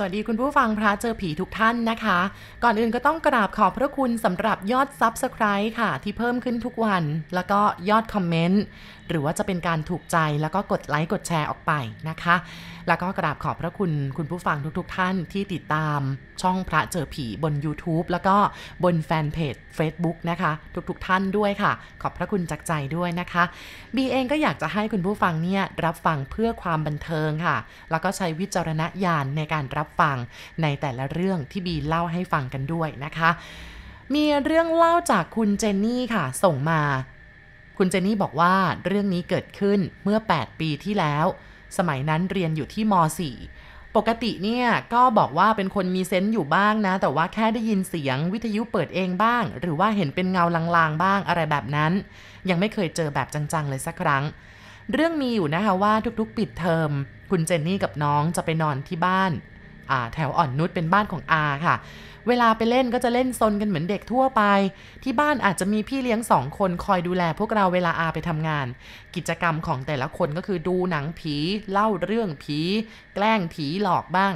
สวัสดีคุณผู้ฟังพระเจอผีทุกท่านนะคะ ก่อนอื่นก็ต้องกราบขอบพระคุณสำหรับยอดซับสไคร b e ค่ะ ที่เพิ่มขึ้นทุกวัน แล้วก็ยอดคอมเมนต์หรือว่าจะเป็นการถูกใจแล้วก็กดไลค์กดแชร์ออกไปนะคะ แล้วก็กราบขอบพระคุณคุณผู้ฟังทุกๆท่านที่ติดตามช่องพระเจอผีบน YouTube แล้วก็บนแฟนเพจ Facebook นะคะ ทุกๆท่านด้วยค่ะ ขอบพระคุณจากใจด้วยนะคะบีเองก็อยากจะให้คุณผู้ฟังเนี่ยรับฟังเพื่อความบันเทิงค่ะ แล้วก็ใช้วิจารณญาณในการรับฟังในแต่ละเรื่องที่บีเล่าให้ฟังกันด้วยนะคะ มีเรื่องเล่าจากคุณเจนนี่ค่ะ ส่งมา คุณเจนนี่บอกว่าเรื่องนี้เกิดขึ้นเมื่อ 8 ปีที่แล้ว สมัยนั้นเรียนอยู่ที่ม .4 ปกติเนี่ยก็บอกว่าเป็นคนมีเซนต์อยู่บ้างนะ แต่ว่าแค่ได้ยินเสียงวิทยุเปิดเองบ้าง หรือว่าเห็นเป็นเงาลางๆบ้างอะไรแบบนั้น ยังไม่เคยเจอแบบจังๆเลยสักครั้ง เรื่องมีอยู่นะคะว่าทุกๆ ปิดเทอมคุณเจนนี่กับน้องจะไปนอนที่บ้าน แถวอ่อนนุชเป็นบ้านของอาค่ะ เวลาไปเล่นก็จะเล่นซนกันเหมือนเด็กทั่วไป ที่บ้านอาจจะมีพี่เลี้ยงสองคนคอยดูแลพวกเราเวลาอาไปทำงาน กิจกรรมของแต่ละคนก็คือดูหนังผี เล่าเรื่องผี แกล้งผีหลอกบ้าง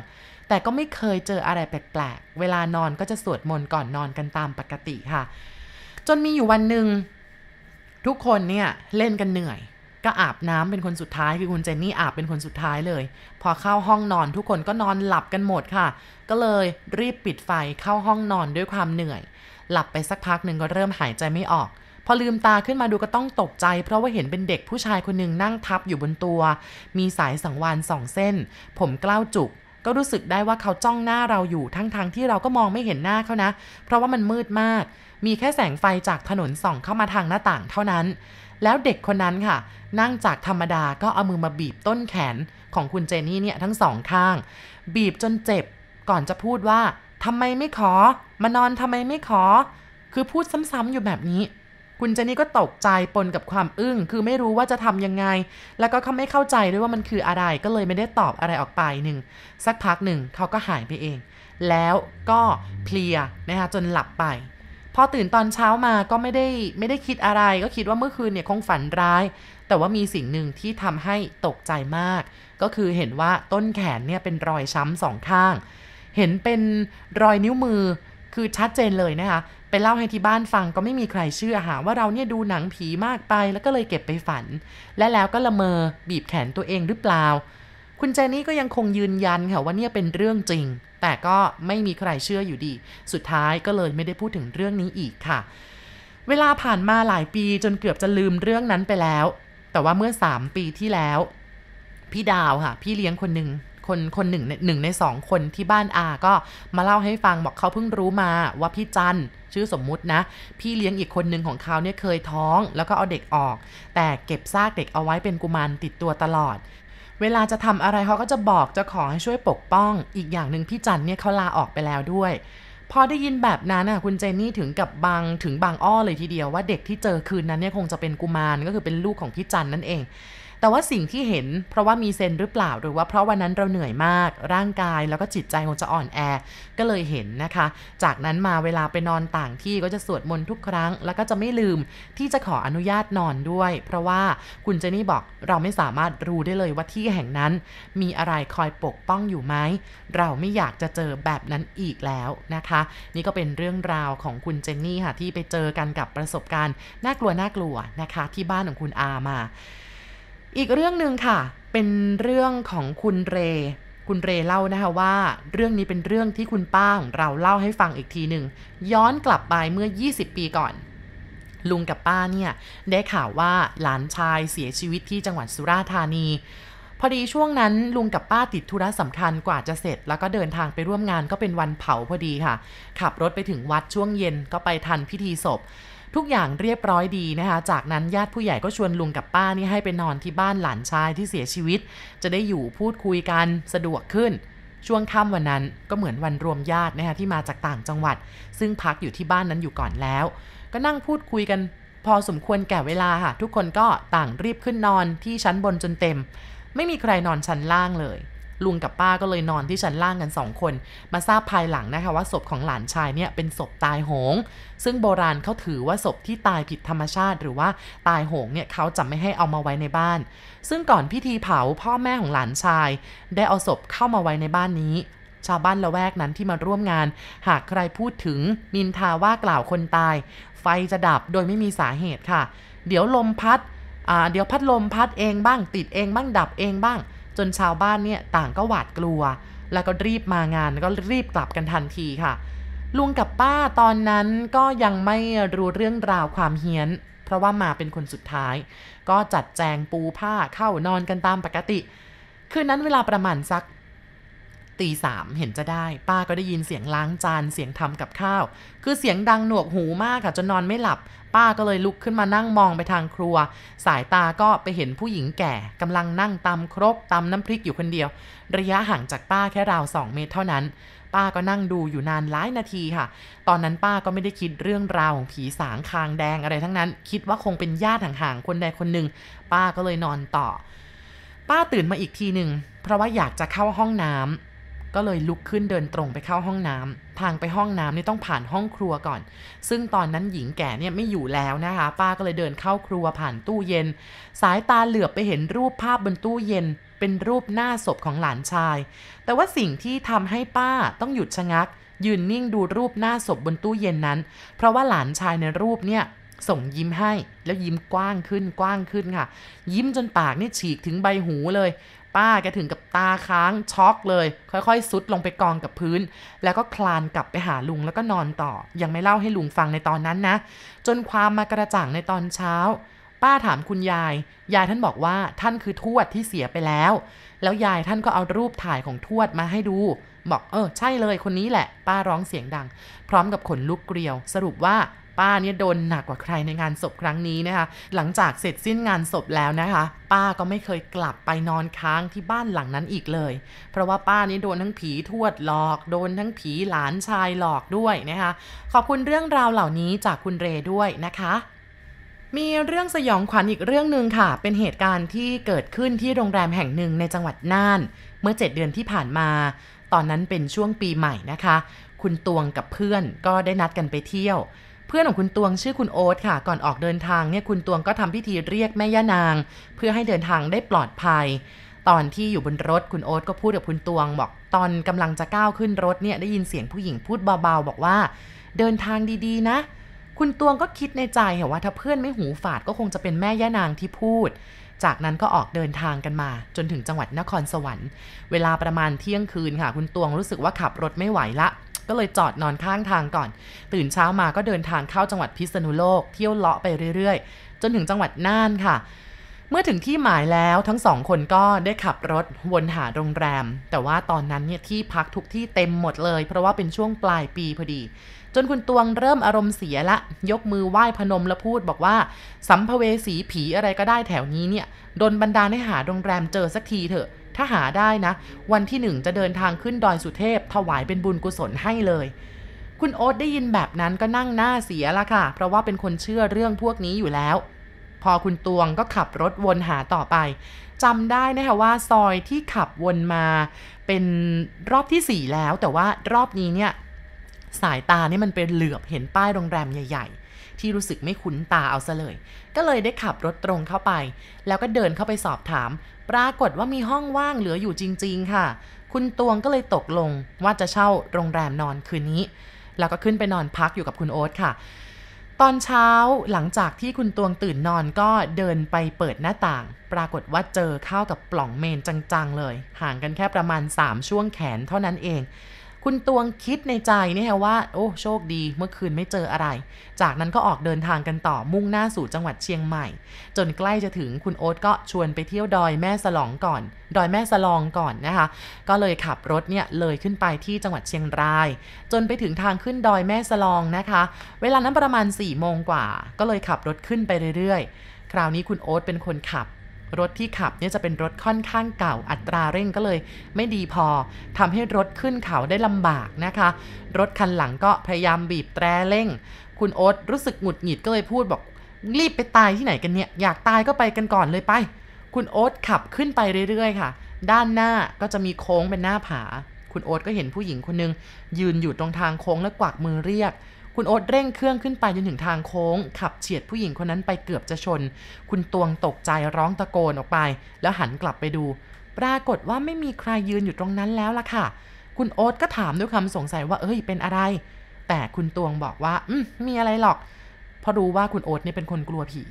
แต่ก็ไม่เคยเจออะไรแปลกๆ เวลานอนก็จะสวดมนต์ก่อนนอนกันตามปกติค่ะ จนมีอยู่วันหนึ่งทุกคนเนี่ยเล่นกันเหนื่อย ก็อาบน้ำเป็นคนสุดท้ายคือคุณเจนนี่อาบเป็นคนสุดท้ายเลย พอเข้าห้องนอนทุกคนก็นอนหลับกันหมดค่ะ ก็เลยรีบปิดไฟเข้าห้องนอนด้วยความเหนื่อย หลับไปสักพักหนึ่งก็เริ่มหายใจไม่ออก พอลืมตาขึ้นมาดูก็ต้องตกใจ เพราะว่าเห็นเป็นเด็กผู้ชายคนหนึ่งนั่งทับอยู่บนตัว มีสายสังวานสองเส้น ผมกล้าวจุกก็รู้สึกได้ว่าเขาจ้องหน้าเราอยู่ทั้งๆทที่เราก็มองไม่เห็นหน้าเขานะ เพราะว่ามันมืดมาก มีแค่แสงไฟจากถนนส่องเข้ามาทางหน้าต่างเท่านั้น แล้วเด็กคนนั้นค่ะ นั่งจากธรรมดาก็เอามือมาบีบต้นแขนของคุณเจนี่เนี่ยทั้งสองข้าง บีบจนเจ็บก่อนจะพูดว่าทำไมไม่ขอ มานอนทำไมไม่ขอ คือพูดซ้ำๆอยู่แบบนี้ คุณเจนี่ก็ตกใจปนกับความอึ้ง คือไม่รู้ว่าจะทำยังไง แล้วก็เขาไม่เข้าใจด้วยว่ามันคืออะไรก็เลยไม่ได้ตอบอะไรออกไปหนึ่งสักพักหนึ่งเขาก็หายไปเอง แล้วก็เพลียนะคะจนหลับไป พอตื่นตอนเช้ามาก็ไม่ได้ไม่ได้คิดอะไร ก็คิดว่าเมื่อคืนเนี่ยคงฝันร้าย แต่ว่ามีสิ่งหนึ่งที่ทำให้ตกใจมาก ก็คือเห็นว่าต้นแขนเนี่ยเป็นรอยช้ำสองข้าง เห็นเป็นรอยนิ้วมือคือชัดเจนเลยนะคะไปเล่าให้ที่บ้านฟังก็ไม่มีใครเชื่อหาว่าเราเนี่ยดูหนังผีมากไปแล้วก็เลยเก็บไปฝัน และแล้วก็ละเมอบีบแขนตัวเองหรือเปล่า คุณเจนี่ก็ยังคงยืนยันค่ะว่าเนี่ยเป็นเรื่องจริง แต่ก็ไม่มีใครเชื่ออยู่ดี สุดท้ายก็เลยไม่ได้พูดถึงเรื่องนี้อีกค่ะ เวลาผ่านมาหลายปีจนเกือบจะลืมเรื่องนั้นไปแล้ว แต่ว่าเมื่อ 3 ปีที่แล้ว พี่ดาวค่ะ พี่เลี้ยงคนหนึ่งคนคนหนึ่งหนึ่งในสองคนที่บ้านอาก็มาเล่าให้ฟังบอกเขาเพิ่งรู้มาว่าพี่จันชื่อสมมุตินะ พี่เลี้ยงอีกคนหนึ่งของเขาเนี่ยเคยท้อง แล้วก็เอาเด็กออก แต่เก็บซากเด็กเอาไว้เป็นกุมารติดตัวตลอด เวลาจะทำอะไรเขาก็จะบอกจะขอให้ช่วยปกป้อง อีกอย่างหนึ่งพี่จันเนี่ยเขาลาออกไปแล้วด้วยพอได้ยินแบบนั้นน่ะคุณเจนนี่ถึงกับบางถึงบางอ้อเลยทีเดียวว่าเด็กที่เจอคืนนั้นเนี่ยคงจะเป็นกุมารก็คือเป็นลูกของพี่จันนั่นเอง แต่ว่าสิ่งที่เห็น เพราะว่ามีเซนหรือเปล่าหรือว่าเพราะวันนั้นเราเหนื่อยมาก ร่างกายแล้วก็จิตใจคงจะอ่อนแอ ก็เลยเห็นนะคะ จากนั้นมาเวลาไปนอนต่างที่ก็จะสวดมนต์ทุกครั้ง แล้วก็จะไม่ลืมที่จะขออนุญาตนอนด้วย เพราะว่าคุณเจนี่บอกเราไม่สามารถรู้ได้เลยว่าที่แห่งนั้น มีอะไรคอยปกป้องอยู่ไหมเราไม่อยากจะเจอแบบนั้นอีกแล้วนะคะ นี่ก็เป็นเรื่องราวของคุณเจนนี่ค่ะที่ไปเจอกันกับประสบการณ์น่ากลัวน่ากลัวนะคะ ที่บ้านของคุณอามา อีกเรื่องหนึ่งค่ะ เป็นเรื่องของคุณเร คุณเรเล่านะคะว่า เรื่องนี้เป็นเรื่องที่คุณป้าของเราเล่าให้ฟังอีกทีหนึ่งย้อนกลับไปเมื่อ 20 ปีก่อน ลุงกับป้าเนี่ย ได้ข่าวว่าหลานชายเสียชีวิตที่จังหวัดสุราษฎร์ธานี พอดีช่วงนั้นลุงกับป้าติดธุระสำคัญกว่าจะเสร็จ แล้วก็เดินทางไปร่วมงานก็เป็นวันเผาพอดีค่ะ ขับรถไปถึงวัดช่วงเย็นก็ไปทันพิธีศพ ทุกอย่างเรียบร้อยดีนะคะ จากนั้นญาติผู้ใหญ่ก็ชวนลุงกับป้านี่ให้ไปนอนที่บ้านหลานชายที่เสียชีวิต จะได้อยู่พูดคุยกันสะดวกขึ้น ช่วงค่ำวันนั้นก็เหมือนวันรวมญาตินะคะที่มาจากต่างจังหวัด ซึ่งพักอยู่ที่บ้านนั้นอยู่ก่อนแล้ว ก็นั่งพูดคุยกันพอสมควรแก่เวลาค่ะ ทุกคนก็ต่างรีบขึ้นนอนที่ชั้นบนจนเต็ม ไม่มีใครนอนชั้นล่างเลย ลุงกับป้าก็เลยนอนที่ชั้นล่างกันสองคน มาทราบภายหลังนะคะว่าศพของหลานชายเนี่ยเป็นศพตายโหง ซึ่งโบราณเขาถือว่าศพที่ตายผิดธรรมชาติ หรือว่าตายโหงเนี่ยเขาจะไม่ให้เอามาไว้ในบ้าน ซึ่งก่อนพิธีเผาพ่อแม่ของหลานชาย ได้เอาศพเข้ามาไว้ในบ้านนี้ชาวบ้านละแวกนั้นที่มาร่วมงาน หากใครพูดถึงนินทาว่ากล่าวคนตาย ไฟจะดับโดยไม่มีสาเหตุค่ะ เดี๋ยวลมพัดเดี๋ยวพัดลมพัดเองบ้าง ติดเองบ้างดับเองบ้าง จนชาวบ้านเนี่ยต่างก็หวาดกลัว แล้วก็รีบมางานก็รีบกลับกันทันทีค่ะ ลุงกับป้าตอนนั้นก็ยังไม่รู้เรื่องราวความเฮี้ยน เพราะว่ามาเป็นคนสุดท้าย ก็จัดแจงปูผ้าเข้านอนกันตามปกติ คืนนั้นเวลาประมาณสักตีสามเห็นจะได้ ป้าก็ได้ยินเสียงล้างจานเสียงทำกับข้าว คือเสียงดังหนวกหูมากค่ะจนนอนไม่หลับ ป้าก็เลยลุกขึ้นมานั่งมองไปทางครัว สายตาก็ไปเห็นผู้หญิงแก่กำลังนั่งตำครกตำน้ำพริกอยู่คนเดียว ระยะห่างจากป้าแค่ราวสองเมตรเท่านั้น ป้าก็นั่งดูอยู่นานหลายนาทีค่ะ ตอนนั้นป้าก็ไม่ได้คิดเรื่องราวของผีสางคางแดงอะไรทั้งนั้น คิดว่าคงเป็นญาติห่างๆคนใดคนหนึ่ง ป้าก็เลยนอนต่อ ป้าตื่นมาอีกทีหนึ่งเพราะว่าอยากจะเข้าห้องน้ำ ก็เลยลุกขึ้นเดินตรงไปเข้าห้องน้ำทางไปห้องน้ำนี่ต้องผ่านห้องครัวก่อน ซึ่งตอนนั้นหญิงแก่เนี่ยไม่อยู่แล้วนะคะ ป้าก็เลยเดินเข้าครัวผ่านตู้เย็น สายตาเหลือบไปเห็นรูปภาพบนตู้เย็น เป็นรูปหน้าศพของหลานชาย แต่ว่าสิ่งที่ทำให้ป้าต้องหยุดชะงัก ยืนนิ่งดูรูปหน้าศพบนตู้เย็นนั้น เพราะว่าหลานชายในรูปเนี่ยส่งยิ้มให้แล้วยิ้มกว้างขึ้นกว้างขึ้นค่ะ ยิ้มจนปากนี่ฉีกถึงใบหูเลย ป้าแกถึงกับตาค้างช็อกเลย ค่อยๆซุดลงไปกองกับพื้น แล้วก็คลานกลับไปหาลุงแล้วก็นอนต่อ ยังไม่เล่าให้ลุงฟังในตอนนั้นนะ จนความมากระจ่างในตอนเช้า ป้าถามคุณยาย ยายท่านบอกว่าท่านคือทวดที่เสียไปแล้ว แล้วยายท่านก็เอารูปถ่ายของทวดมาให้ดู บอกเออใช่เลยคนนี้แหละ ป้าร้องเสียงดัง พร้อมกับขนลุกเกลียว สรุปว่าป้าเนี่ยโดนหนักกว่าใครในงานศพครั้งนี้นะคะ หลังจากเสร็จสิ้นงานศพแล้วนะคะ ป้าก็ไม่เคยกลับไปนอนค้างที่บ้านหลังนั้นอีกเลย เพราะว่าป้านี่โดนทั้งผีทวดหลอก โดนทั้งผีหลานชายหลอกด้วยนะคะ ขอบคุณเรื่องราวเหล่านี้จากคุณเรด้วยนะคะมีเรื่องสยองขวัญอีกเรื่องหนึ่งค่ะ เป็นเหตุการณ์ที่เกิดขึ้นที่โรงแรมแห่งหนึ่งในจังหวัดน่าน เมื่อ 7 เดือนที่ผ่านมา ตอนนั้นเป็นช่วงปีใหม่นะคะ คุณตวงกับเพื่อนก็ได้นัดกันไปเที่ยว เพื่อนของคุณตวงชื่อคุณโอ๊ตค่ะ ก่อนออกเดินทางเนี่ยคุณตวงก็ทำพิธีเรียกแม่ย่านาง เพื่อให้เดินทางได้ปลอดภัย ตอนที่อยู่บนรถคุณโอ๊ตก็พูดกับคุณตวง บอกตอนกำลังจะก้าวขึ้นรถเนี่ยได้ยินเสียงผู้หญิงพูดเบาๆบอกว่า เดินทางดีๆ นะ คุณตวงก็คิดในใจเหรอว่าถ้าเพื่อนไม่หูฝาดก็คงจะเป็นแม่ย่านางที่พูด จากนั้นก็ออกเดินทางกันมา จนถึงจังหวัดนครสวรรค์ เวลาประมาณเที่ยงคืนค่ะ คุณตวงรู้สึกว่าขับรถไม่ไหวละ ก็เลยจอดนอนข้างทางก่อน ตื่นเช้ามาก็เดินทางเข้าจังหวัดพิษณุโลก เที่ยวเลาะไปเรื่อยๆ จนถึงจังหวัดน่านค่ะ เมื่อถึงที่หมายแล้วทั้งสองคนก็ได้ขับรถวนหาโรงแรม แต่ว่าตอนนั้นเนี่ยที่พักทุกที่เต็มหมดเลย เพราะว่าเป็นช่วงปลายปีพอดี จนคุณตวงเริ่มอารมณ์เสียละ ยกมือไหว้พนมแล้วพูดบอกว่า สัมภเวสีผีอะไรก็ได้แถวนี้เนี่ยโดนบันดาลให้หาโรงแรมเจอสักทีเถอะ ถ้าหาได้นะ วันที่หนึ่งจะเดินทางขึ้นดอยสุเทพ ถวายเป็นบุญกุศลให้เลยคุณโอ๊ตได้ยินแบบนั้นก็นั่งหน้าเสียละค่ะ เพราะว่าเป็นคนเชื่อเรื่องพวกนี้อยู่แล้ว พอคุณตวงก็ขับรถวนหาต่อไปจำได้นะคะว่าซอยที่ขับวนมาเป็นรอบที่สี่แล้ว แต่ว่ารอบนี้เนี่ยสายตานี่มันเป็นเหลือบเห็นป้ายโรงแรมใหญ่ ๆ ที่รู้สึกไม่คุ้นตาเอาซะเลย ก็เลยได้ขับรถตรงเข้าไป แล้วก็เดินเข้าไปสอบถาม ปรากฏว่ามีห้องว่างเหลืออยู่จริง ๆ ค่ะ คุณตวงก็เลยตกลงว่าจะเช่าโรงแรมนอนคืนนี้ แล้วก็ขึ้นไปนอนพักอยู่กับคุณโอ๊ตค่ะ ตอนเช้าหลังจากที่คุณตวงตื่นนอนก็เดินไปเปิดหน้าต่าง ปรากฏว่าเจอเข้ากับปล่องเมนจังๆเลย ห่างกันแค่ประมาณ 3 ช่วงแขนเท่านั้นเอง คุณตวงคิดในใจนี่ฮะว่า โอ้โชคดีเมื่อคืนไม่เจออะไร จากนั้นก็ออกเดินทางกันต่อมุ่งหน้าสู่จังหวัดเชียงใหม่ จนใกล้จะถึงคุณโอ๊ตก็ชวนไปเที่ยวดอยแม่สลองก่อน ดอยแม่สลองก่อนนะคะ ก็เลยขับรถเนี่ยเลยขึ้นไปที่จังหวัดเชียงราย จนไปถึงทางขึ้นดอยแม่สลองนะคะ เวลานั้นประมาณ4ี่โมงกว่า ก็เลยขับรถขึ้นไปเรื่อยๆ คราวนี้คุณโอ๊ตเป็นคนขับ รถที่ขับเนี่ยจะเป็นรถค่อนข้างเก่าอัตราเร่งก็เลย ไม่ดีพอทำให้รถขึ้นเขาได้ลำบากนะคะ รถคันหลังก็พยายามบีบแตรเร่ง คุณโอ๊ตรู้สึกหงุดหงิดก็เลยพูดบอก รีบไปตายที่ไหนกันเนี่ย อยากตายก็ไปกันก่อนเลยไป คุณโอ๊ตขับขึ้นไปเรื่อยๆ ค่ะ ด้านหน้าก็จะมีโค้งเป็นหน้าผา คุณโอ๊ตก็เห็นผู้หญิงคนนึงยืนอยู่ตรงทางโค้งแล้วกวักมือเรียก คุณโอ๊ตเร่งเครื่องขึ้นไปจนถึงทางโค้ง ขับเฉียดผู้หญิงคนนั้นไปเกือบจะชน คุณตวงตกใจร้องตะโกนออกไป แล้วหันกลับไปดู ปรากฏว่าไม่มีใครยืนอยู่ตรงนั้นแล้วล่ะค่ะ คุณโอ๊ตก็ถามด้วยคำสงสัยว่าเอ้ยเป็นอะไร แต่คุณตวงบอกว่า อืมมีอะไรหรอก เพราะรู้ว่าคุณโอ๊ตนี่เป็นคนกลัวผี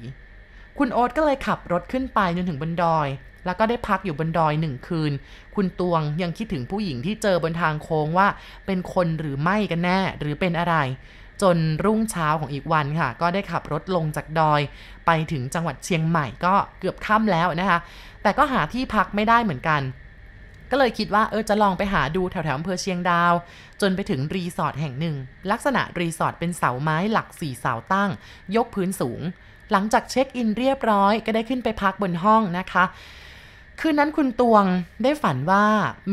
คุณโอ๊ตก็เลยขับรถขึ้นไปจนถึงบนดอยแล้วก็ได้พักอยู่บนดอยหนึ่งคืน คุณตวงยังคิดถึงผู้หญิงที่เจอบนทางโค้งว่า เป็นคนหรือไม่กันแน่ หรือเป็นอะไร จนรุ่งเช้าของอีกวันค่ะ ก็ได้ขับรถลงจากดอย ไปถึงจังหวัดเชียงใหม่ก็เกือบค่ำแล้วนะคะ แต่ก็หาที่พักไม่ได้เหมือนกัน ก็เลยคิดว่าเออจะลองไปหาดูแถวๆอำเภอเชียงดาว จนไปถึงรีสอร์ทแห่งหนึ่ง ลักษณะรีสอร์ทเป็นเสาไม้หลักสี่เสาตั้ง ยกพื้นสูง หลังจากเช็คอินเรียบร้อย ก็ได้ขึ้นไปพักบนห้องนะคะ คืนนั้นคุณตวงได้ฝันว่า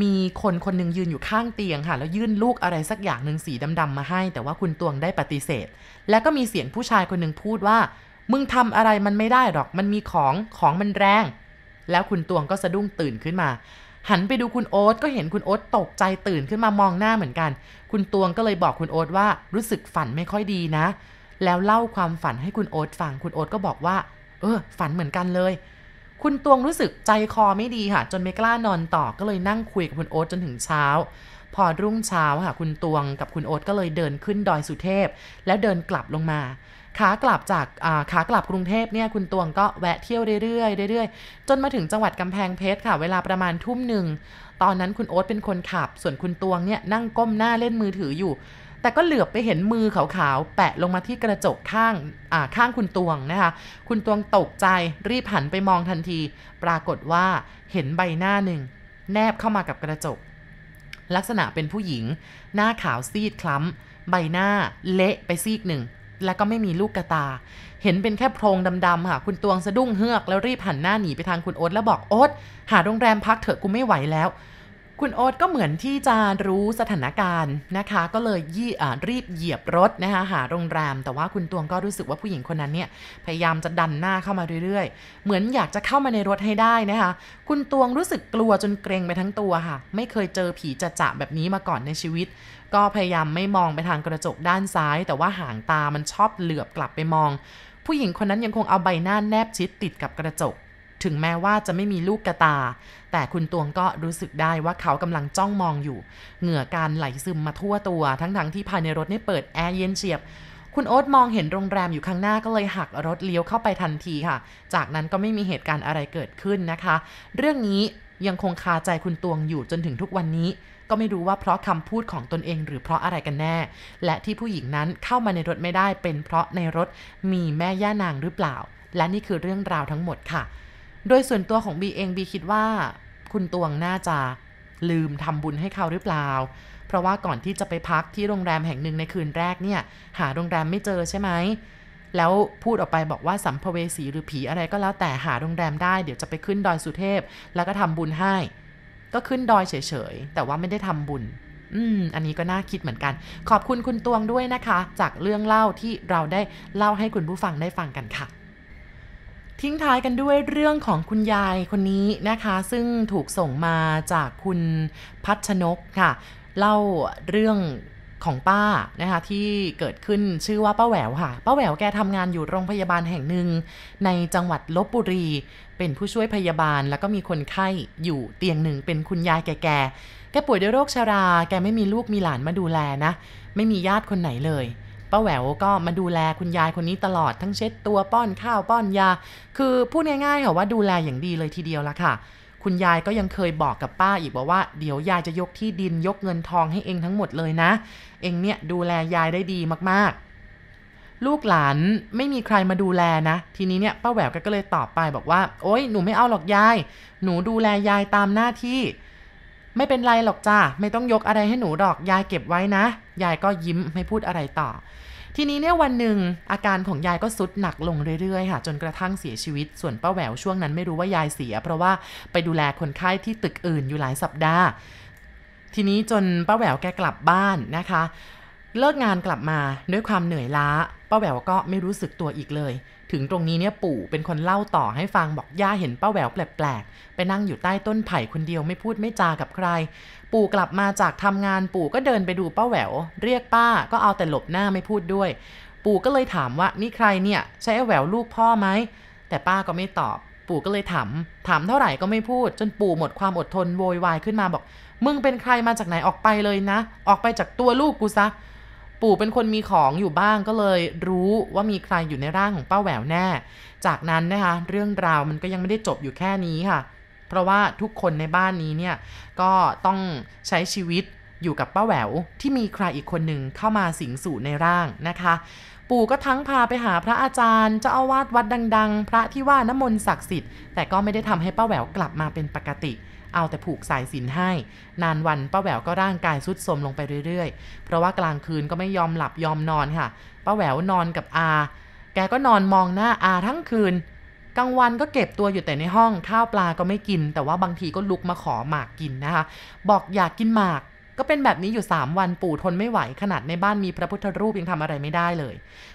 มีคนคนหนึ่งยืนอยู่ข้างเตียงค่ะ แล้วยื่นลูกอะไรสักอย่างหนึ่งสีดำๆมาให้ แต่ว่าคุณตวงได้ปฏิเสธ แล้วก็มีเสียงผู้ชายคนหนึ่งพูดว่า มึงทำอะไรมันไม่ได้หรอกมันมีของของมันแรง แล้วคุณตวงก็สะดุ้งตื่นขึ้นมา หันไปดูคุณโอ๊ตก็เห็นคุณโอ๊ตตกใจตื่นขึ้นมามองหน้าเหมือนกัน คุณตวงก็เลยบอกคุณโอ๊ตว่ารู้สึกฝันไม่ค่อยดีนะ แล้วเล่าความฝันให้คุณโอ๊ตฟังคุณโอ๊ตก็บอกว่า เออ ฝันเหมือนกันเลย คุณตวงรู้สึกใจคอไม่ดีค่ะ จนไม่กล้านอนต่อก็เลยนั่งคุยกับคุณโอ๊ตจนถึงเช้า พอรุ่งเช้าค่ะ คุณตวงกับคุณโอ๊ตก็เลยเดินขึ้นดอยสุเทพ แล้วเดินกลับลงมาขากลับจากขากลับกรุงเทพเนี่ยคุณตวงก็แวะเที่ยวเรื่อยๆเรื่อยๆ จนมาถึงจังหวัดกำแพงเพชรค่ะ เวลาประมาณทุ่มหนึ่ง ตอนนั้นคุณโอ๊ตเป็นคนขับ ส่วนคุณตวงเนี่ยนั่งก้มหน้าเล่นมือถืออยู่ แต่ก็เหลือบไปเห็นมือขาวๆ แปะลงมาที่กระจกข้างอ่าข้างคุณตวงนะคะ คุณตวงตกใจรีบหันไปมองทันที ปรากฏว่าเห็นใบหน้าหนึ่ง แนบเข้ามากับกระจก ลักษณะเป็นผู้หญิง หน้าขาวซีดคล้ำ ใบหน้าเละไปซีกหนึ่ง แล้วก็ไม่มีลูกกระตา เห็นเป็นแค่โพรงดำๆค่ะ คุณตวงสะดุ้งเฮือกแล้วรีบหันหน้าหนีไปทางคุณโอ๊ตแล้วบอกโอ๊ตหาโรงแรมพักเถอะกูไม่ไหวแล้ว คุณโอ๊ตก็เหมือนที่จะรู้สถานการณ์นะคะ ก็เลยยี่รีบเหยียบรถนะคะหาโรงแรม แต่ว่าคุณตวงก็รู้สึกว่าผู้หญิงคนนั้นเนี่ยพยายามจะดันหน้าเข้ามาเรื่อยๆ เหมือนอยากจะเข้ามาในรถให้ได้นะคะ คุณตวงรู้สึกกลัวจนเกรงไปทั้งตัวค่ะ ไม่เคยเจอผีจะจะแบบนี้มาก่อนในชีวิต ก็พยายามไม่มองไปทางกระจกด้านซ้าย แต่ว่าหางตามันชอบเหลือบกลับไปมอง ผู้หญิงคนนั้นยังคงเอาใบหน้าแนบชิดติดกับกระจก ถึงแม้ว่าจะไม่มีลูกกระตา แต่คุณตวงก็รู้สึกได้ว่าเขากำลังจ้องมองอยู่ เหงื่อการไหลซึมมาทั่วตัว ทั้งๆทที่ภายในรถนี่เปิดแอร์เย็นเฉียบ คุณโอ๊ตมองเห็นโรงแรมอยู่ข้างหน้าก็เลยหักรถเลี้ยวเข้าไปทันทีค่ะ จากนั้นก็ไม่มีเหตุการณ์อะไรเกิดขึ้นนะคะ เรื่องนี้ยังคงคาใจคุณตวงอยู่จนถึงทุกวันนี้ ก็ไม่รู้ว่าเพราะคำพูดของตนเองหรือเพราะอะไรกันแน่ และที่ผู้หญิงนั้นเข้ามาในรถไม่ได้เป็นเพราะในรถมีแม่ย่านางหรือเปล่า และนี่คือเรื่องราวทั้งหมดค่ะ โดยส่วนตัวของบีเองบีคิดว่า คุณตวงน่าจะลืมทำบุญให้เขาหรือเปล่า เพราะว่าก่อนที่จะไปพักที่โรงแรมแห่งหนึ่งในคืนแรกเนี่ย หาโรงแรมไม่เจอใช่ไหม แล้วพูดออกไปบอกว่าสัมภเวสีหรือผีอะไรก็แล้วแต่หาโรงแรมได้เดี๋ยวจะไปขึ้นดอยสุเทพ แล้วก็ทำบุญให้ ก็ขึ้นดอยเฉยๆ แต่ว่าไม่ได้ทำบุญ อืม อันนี้ก็น่าคิดเหมือนกัน ขอบคุณคุณตวงด้วยนะคะ จากเรื่องเล่าที่เราได้เล่าให้คุณผู้ฟังได้ฟังกันค่ะ ทิ้งท้ายกันด้วยเรื่องของคุณยายคนนี้นะคะ ซึ่งถูกส่งมาจากคุณพัชนกค่ะ เล่าเรื่องของป้านะคะที่เกิดขึ้นชื่อว่าป้าแหววค่ะ ป้าแหววแกทำงานอยู่โรงพยาบาลแห่งหนึ่ง ในจังหวัดลบบุรี เป็นผู้ช่วยพยาบาลแล้วก็มีคนไข้อยู่เตียงหนึ่งเป็นคุณยายแก่ๆแกป่วยด้วยโรคชารา แกไม่มีลูกมีหลานมาดูแลนะ ไม่มีญาติคนไหนเลย ป้าแหววก็มาดูแลคุณยายคนนี้ตลอดทั้งเช็ดตัวป้อนข้าวป้อนยา คือพูดง่ายๆค่ะว่าดูแลอย่างดีเลยทีเดียวละค่ะ คุณยายก็ยังเคยบอกกับป้าอีกบอกว่าเดี๋ยวยายจะยกที่ดินยกเงินทองให้เองทั้งหมดเลยนะ เองเนี่ยดูแลยายได้ดีมากๆลูกหลานไม่มีใครมาดูแลนะ ทีนี้เนี่ยป้าแหววก็เลยตอบไปบอกว่า โอ๊ยหนูไม่เอาหรอกยาย หนูดูแลยายตามหน้าที่ ไม่เป็นไรหรอกจ้าไม่ต้องยกอะไรให้หนูหรอกยายเก็บไว้นะ ยายก็ยิ้มไม่พูดอะไรต่อ ทีนี้เนี่ยวันหนึ่งอาการของยายก็สุดหนักลงเรื่อยๆค่ะ จนกระทั่งเสียชีวิต ส่วนป้าแหววช่วงนั้นไม่รู้ว่ายายเสีย เพราะว่าไปดูแลคนไข้ที่ตึกอื่นอยู่หลายสัปดาห์ ทีนี้จนป้าแหววแกกลับบ้านนะคะ เลิกงานกลับมาด้วยความเหนื่อยล้า ป้าแหววก็ไม่รู้สึกตัวอีกเลย ถึงตรงนี้เนี่ยปู่เป็นคนเล่าต่อให้ฟังบอกย่าเห็นป้าแหววแปลกๆ ไปนั่งอยู่ใต้ต้นไผ่คนเดียวไม่พูดไม่จากับใคร ปู่กลับมาจากทำงานปู่ก็เดินไปดูป้าแหวว เรียกป้าก็เอาแต่หลบหน้าไม่พูดด้วย ปู่ก็เลยถามว่านี่ใครเนี่ยใช่แหววลูกพ่อไหมแต่ป้าก็ไม่ตอบ ปู่ก็เลยถามถามเท่าไหร่ก็ไม่พูด จนปู่หมดความอดทนโวยวายขึ้นมาบอก มึงเป็นใครมาจากไหนออกไปเลยนะ ออกไปจากตัวลูกกูซะ ปู่เป็นคนมีของอยู่บ้างก็เลยรู้ว่ามีใครอยู่ในร่างของป้าแหววแน่ จากนั้นนะคะเรื่องราวมันก็ยังไม่ได้จบอยู่แค่นี้ค่ะ เพราะว่าทุกคนในบ้านนี้เนี่ยก็ต้องใช้ชีวิตอยู่กับป้าแหววที่มีใครอีกคนหนึ่งเข้ามาสิงสู่ในร่างนะคะ ปู่ก็ทั้งพาไปหาพระอาจารย์เจ้าอาวาสวัดดัง ๆ พระที่ว่าน้ำมนต์ศักดิ์สิทธิ์แต่ก็ไม่ได้ทำให้ป้าแหววกลับมาเป็นปกติ เอาแต่ผูกสายสินให้ นานวันป้าแหววก็ร่างกายสุดโทรมลงไปเรื่อยๆ เพราะว่ากลางคืนก็ไม่ยอมหลับยอมนอนค่ะ ป้าแหววนอนกับอา แกก็นอนมองหน้าอาทั้งคืน กลางวันก็เก็บตัวอยู่แต่ในห้อง ข้าวปลาก็ไม่กิน แต่ว่าบางทีก็ลุกมาขอหมากกินนะคะ บอกอยากกินหมากก็เป็นแบบนี้อยู่ 3 วันปู่ทนไม่ไหวขนาดในบ้านมีพระพุทธรูปยังทำอะไรไม่ได้เลย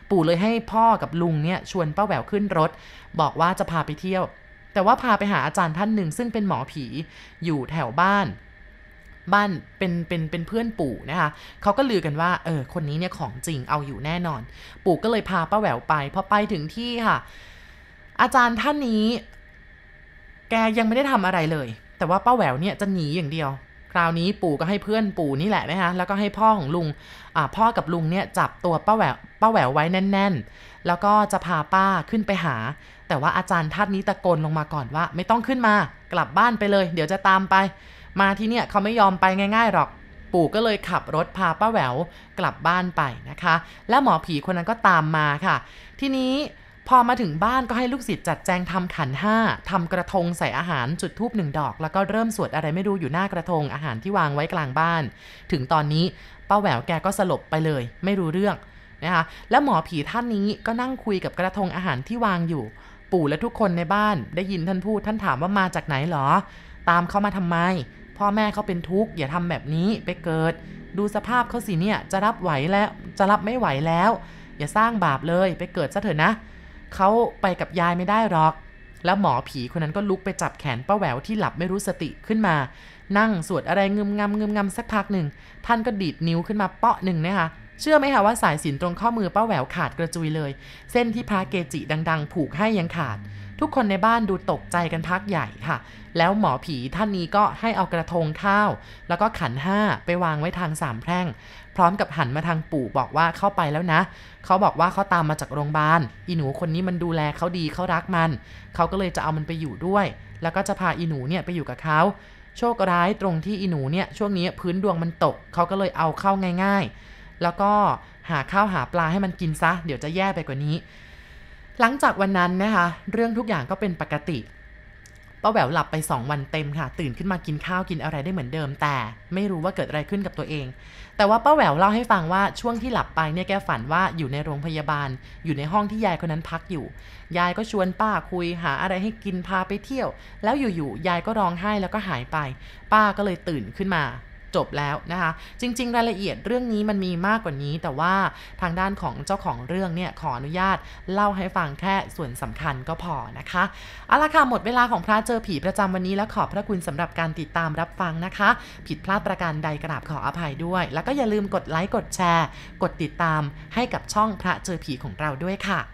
ปู่เลยให้พ่อกับลุงเนี่ยชวนป้าแหววขึ้นรถ บอกว่าจะพาไปเที่ยว แต่ว่าพาไปหาอาจารย์ท่านหนึ่ง ซึ่งเป็นหมอผีอยู่แถวบ้านบ้านเป็นเป็นเป็นเพื่อนปู่นะคะเขาก็ลือกันว่าเออคนนี้เนี่ยของจริงเอาอยู่แน่นอน ปู่ก็เลยพาป้าแหววไปพอไปถึงที่ค่ะ อาจารย์ท่านนี้ แกยังไม่ได้ทำอะไรเลย แต่ว่าป้าแหววเนี่ยจะหนีอย่างเดียว คราวนี้ปู่ก็ให้เพื่อนปู่นี่แหละนะคะแล้วก็ให้พ่อของลุงอ่าพ่อกับลุงเนี่ยจับตัวป้าแหววป้าแหววไว้แน่น ๆ แล้วก็จะพาป้าขึ้นไปหา แต่ว่าอาจารย์ท่านนี้ตะโกนลงมาก่อนว่า ไม่ต้องขึ้นมา กลับบ้านไปเลย เดี๋ยวจะตามไป มาที่เนี่ยเขาไม่ยอมไปง่ายๆหรอก ปู่ก็เลยขับรถพาป้าแหววกลับบ้านไปนะคะ และหมอผีคนนั้นก็ตามมาค่ะ ทีนี้พอมาถึงบ้านก็ให้ลูกศิษย์จัดแจงทำขันห้าทำกระทงใส่อาหารจุดทูบหนึ่งดอก แล้วก็เริ่มสวดอะไรไม่รู้อยู่หน้ากระทงอาหารที่วางไว้กลางบ้าน ถึงตอนนี้ป้าแหววแกก็สลบไปเลย ไม่รู้เรื่องนะคะ และหมอผีท่านนี้ก็นั่งคุยกับกระทงอาหารที่วางอยู่ ปู่และทุกคนในบ้านได้ยินท่านพูดท่านถามว่ามาจากไหนหรอ ตามเขามาทำไม พ่อแม่เขาเป็นทุกข์อย่าทำแบบนี้ไปเกิด ดูสภาพเขาสิเนี่ยจะรับไหวแล้วจะรับไม่ไหวแล้ว อย่าสร้างบาปเลยไปเกิดซะเถอะนะเขาไปกับยายไม่ได้หรอก แล้วหมอผีคนนั้นก็ลุกไปจับแขนป้าแหววที่หลับไม่รู้สติขึ้นมา นั่งสวดอะไรงึมงำงึมงำสักพักหนึ่งท่านก็ดีดนิ้วขึ้นมาเปาะหนึ่งนะคะ เชื่อไหมคะว่าสายสินตรงข้อมือป้าแหววขาดกระจุยเลย เส้นที่พระเกจิดัง ๆ ผูกให้ยังขาด ทุกคนในบ้านดูตกใจกันพักใหญ่ค่ะ แล้วหมอผีท่านนี้ก็ให้เอากระทงข้าว แล้วก็ขันห้าไปวางไว้ทางสามแพร่ง พร้อมกับหันมาทางปู่บอกว่าเข้าไปแล้วนะ เขาบอกว่าเขาตามมาจากโรงพยาบาลอีหนูคนนี้มันดูแลเขาดีเขารักมัน เขาก็เลยจะเอามันไปอยู่ด้วย แล้วก็จะพาอีหนูเนี่ยไปอยู่กับเขาโชคร้ายตรงที่อีหนูเนี่ยช่วงนี้พื้นดวงมันตกเขาก็เลยเอาเข้าง่าย ๆ แล้วก็หาข้าวหาปลาให้มันกินซะ เดี๋ยวจะแย่ไปกว่านี้ หลังจากวันนั้นนะคะเรื่องทุกอย่างก็เป็นปกติป้าแหววหลับไป 2 วันเต็มค่ะ ตื่นขึ้นมากินข้าวกินอะไรได้เหมือนเดิม แต่ไม่รู้ว่าเกิดอะไรขึ้นกับตัวเอง แต่ว่าป้าแหววเล่าให้ฟังว่าช่วงที่หลับไปเนี่ยแกฝันว่าอยู่ในโรงพยาบาล อยู่ในห้องที่ยายคนนั้นพักอยู่ ยายก็ชวนป้าคุยหาอะไรให้กินพาไปเที่ยว แล้วอยู่ๆยายก็ร้องไห้แล้วก็หายไป ป้าก็เลยตื่นขึ้นมา จบแล้วนะคะ จริง ๆ รายละเอียดเรื่องนี้มันมีมากกว่านี้ แต่ว่าทางด้านของเจ้าของเรื่องเนี่ยขออนุญาตเล่าให้ฟังแค่ส่วนสำคัญก็พอนะคะเอาละค่ะหมดเวลาของพระเจอผีประจำวันนี้และขอบพระคุณสำหรับการติดตามรับฟังนะคะ ผิดพลาดประการใดกราบขออภัยด้วย แล้วก็อย่าลืมกดไลค์กดแชร์ กดติดตามให้กับช่องพระเจอผีของเราด้วยค่ะ